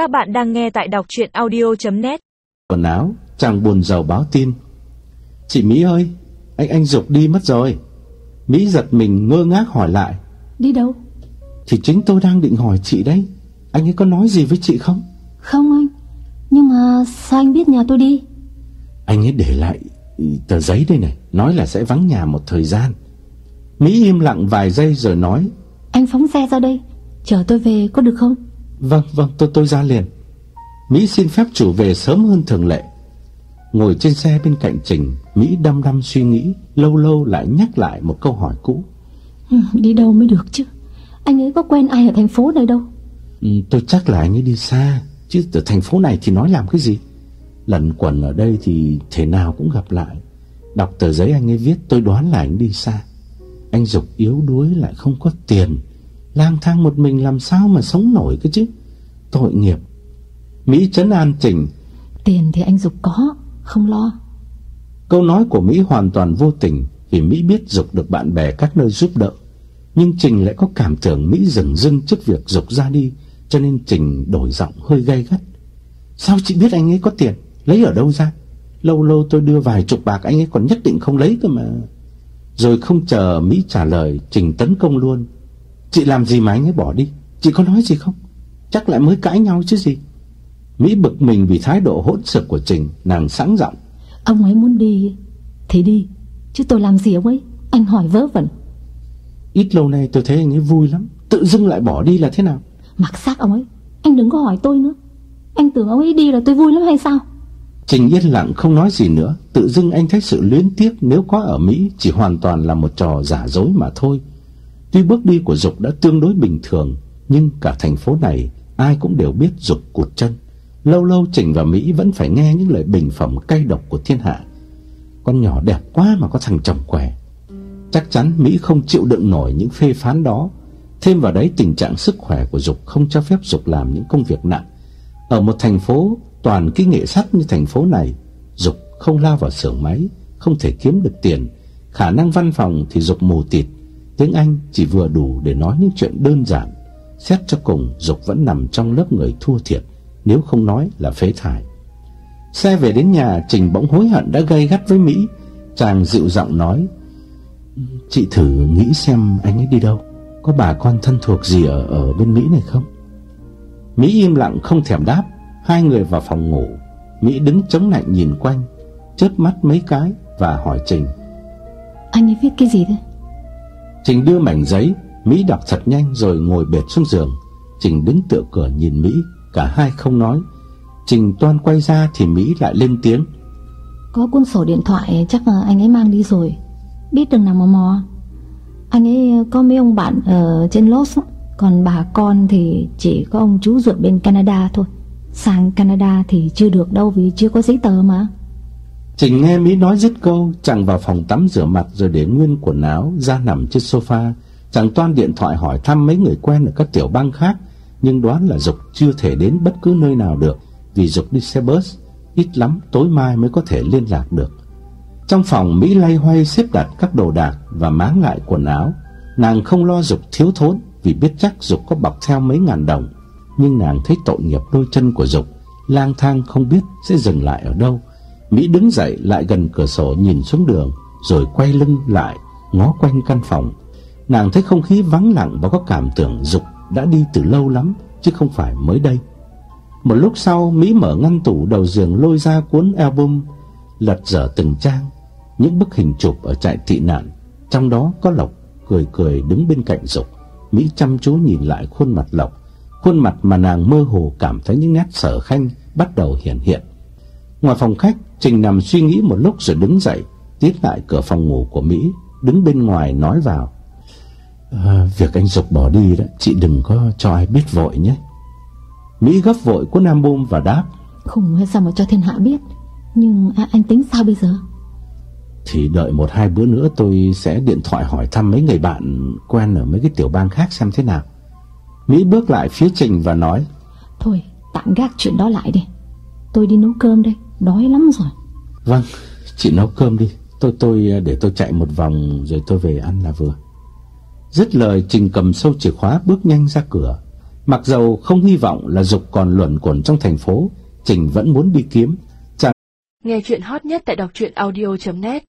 Các bạn đang nghe tại đọc chuyện audio.net Quần áo, chàng buồn giàu báo tin. Chị Mỹ ơi, anh anh Dục đi mất rồi. Mỹ giật mình ngơ ngác hỏi lại. Đi đâu? Thì chính tôi đang định hỏi chị đấy. Anh ấy có nói gì với chị không? Không anh Nhưng mà sao anh biết nhà tôi đi Anh ấy để lại tờ giấy đây này, nói là sẽ vắng nhà một thời gian. Mỹ im lặng vài giây rồi nói. Anh phóng xe ra đây Chở tôi về có được không Vâng, vâng, tôi tôi ra liền. Mỹ xin phép chủ về sớm hơn thường lệ. Ngồi trên xe bên cạnh Trình, Mỹ đăm đăm suy nghĩ, lâu lâu lại nhắc lại một câu hỏi cũ. ừ, Đi đâu mới được chứ Anh ấy có quen ai ở thành phố này đâu Ừ, tôi chắc là anh ấy đi xa, chứ từ thành phố này thì nói làm cái gì? Lần quẩn ở đây thì thể nào cũng gặp lại. Đọc tờ giấy anh ấy viết tôi đoán là anh đi xa. Anh Dục yếu đuối lại không có tiền, lang thang một mình làm sao mà sống nổi cơ chứ? Tội nghiệp. Mỹ trấn an Trình, Tiền thì anh Dục có Không lo Câu nói của Mỹ hoàn toàn vô tình vì Mỹ biết Dục được bạn bè các nơi giúp đỡ. Nhưng Trình lại có cảm tưởng Mỹ dừng dưng trước việc Dục ra đi cho nên Trình đổi giọng hơi gay gắt. Sao chị biết anh ấy có tiền? Lấy ở đâu ra? Lâu lâu tôi đưa vài chục bạc anh ấy còn nhất định không lấy cơ mà. Rồi không chờ Mỹ trả lời Trình tấn công luôn. Chị làm gì mà anh ấy bỏ đi? Chị có nói gì không? Chắc lại mới cãi nhau chứ gì. Mỹ bực mình vì thái độ hỗn xược của Trình, nàng sẵn giọng. Ông ấy muốn đi Thì đi Chứ tôi làm gì ông ấy Anh hỏi vớ vẩn Ít lâu nay tôi thấy anh ấy vui lắm Tự dưng lại bỏ đi là thế nào Mặc xác ông ấy Anh đừng có hỏi tôi nữa Anh tưởng ông ấy đi là tôi vui lắm hay sao Trình yên lặng không nói gì nữa Tự dưng anh thấy sự luyến tiếc Nếu có ở Mỹ chỉ hoàn toàn là một trò giả dối mà thôi Tuy bước đi của Dục đã tương đối bình thường, Nhưng cả thành phố này Ai cũng đều biết Dục cụt chân. Lâu lâu Trình và Mỹ vẫn phải nghe những lời bình phẩm cay độc của thiên hạ. Con nhỏ đẹp quá mà có thằng chồng què. Chắc chắn Mỹ không chịu đựng nổi những phê phán đó. Thêm vào đấy, tình trạng sức khỏe của Dục không cho phép Dục làm những công việc nặng. Ở một thành phố toàn kỹ nghệ sắt như thành phố này, Dục không lao vào xưởng máy, Không thể kiếm được tiền. Khả năng văn phòng thì Dục mù tịt. Tiếng Anh chỉ vừa đủ để nói những chuyện đơn giản. Xét cho cùng, Dục vẫn nằm trong lớp người thua thiệt, Nếu không nói là phế thải. Xe về đến nhà, Trình bỗng hối hận đã gây gắt với Mỹ. Chàng dịu giọng nói, Chị thử nghĩ xem anh ấy đi đâu. Có bà con thân thuộc gì ở ở bên Mỹ này không? Mỹ im lặng không thèm đáp. Hai người vào phòng ngủ. Mỹ đứng chống lạnh nhìn quanh, Chớp mắt mấy cái và hỏi Trình, Anh ấy viết cái gì đấy Trình đưa mảnh giấy, Mỹ đọc thật nhanh rồi ngồi bệt xuống giường. Trình đứng tựa cửa nhìn Mỹ, Cả hai không nói. Trình toan quay ra thì Mỹ lại lên tiếng. Có cuốn sổ điện thoại, chắc ờ, anh ấy mang đi rồi. Biết đừng nào mà mò. Anh ấy ờ, có mấy ông bạn ở trên Los. Còn bà con thì chỉ có ông chú ruột bên Canada thôi. Sang Canada thì chưa được đâu vì chưa có giấy tờ mà. Trình nghe Mỹ nói dứt câu, Chàng vào phòng tắm rửa mặt rồi để nguyên quần áo, Ra nằm trên sofa. Chàng toan điện thoại hỏi thăm mấy người quen ở các tiểu bang khác, Nhưng đoán là Dục chưa thể đến bất cứ nơi nào được, Vì Dục đi xe bus, Ít lắm tối mai mới có thể liên lạc được. Trong phòng, Mỹ lay hoay xếp đặt các đồ đạc Và máng lại quần áo. Nàng không lo Dục thiếu thốn, Vì biết chắc Dục có bọc theo mấy ngàn đồng. Nhưng nàng thấy tội nghiệp đôi chân của Dục, Lang thang không biết sẽ dừng lại ở đâu. Mỹ đứng dậy lại gần cửa sổ nhìn xuống đường, Rồi quay lưng lại, Ngó quanh căn phòng. Nàng thấy không khí vắng lặng và có cảm tưởng Dục đã đi từ lâu lắm, Chứ không phải mới đây. Một lúc sau, Mỹ mở ngăn tủ đầu giường lôi ra cuốn album Lật dở từng trang, Những bức hình chụp ở trại tị nạn. Trong đó có Lộc cười cười đứng bên cạnh Dục. Mỹ chăm chú nhìn lại khuôn mặt Lộc, Khuôn mặt mà nàng mơ hồ cảm thấy những nét sở khanh Bắt đầu hiện hiện. Ngoài phòng khách Trình nằm suy nghĩ một lúc rồi đứng dậy Tiến lại cửa phòng ngủ của Mỹ Đứng bên ngoài nói vào. À, Việc anh Dục bỏ đi đó Chị đừng có cho ai biết vội nhé. Mỹ gấp vội cuốn album và đáp. Khùng hay sao mà cho thiên hạ biết Nhưng à, anh tính sao bây giờ? Thì đợi một hai bữa nữa tôi sẽ điện thoại hỏi thăm mấy người bạn quen ở mấy cái tiểu bang khác xem thế nào. Mỹ bước lại phía Trình và nói. Thôi tạm gác chuyện đó lại đi. Tôi đi nấu cơm đây Đói lắm rồi. Vâng, chị nấu cơm đi. Tôi tôi để tôi chạy một vòng rồi tôi về ăn là vừa. Dứt lời Trình cầm sâu chìa khóa bước nhanh ra cửa. Mặc dầu không hy vọng là Dục còn luẩn quẩn trong thành phố, Trình vẫn muốn đi kiếm. Nghe chuyện hot nhất tại đọc truyện audio.net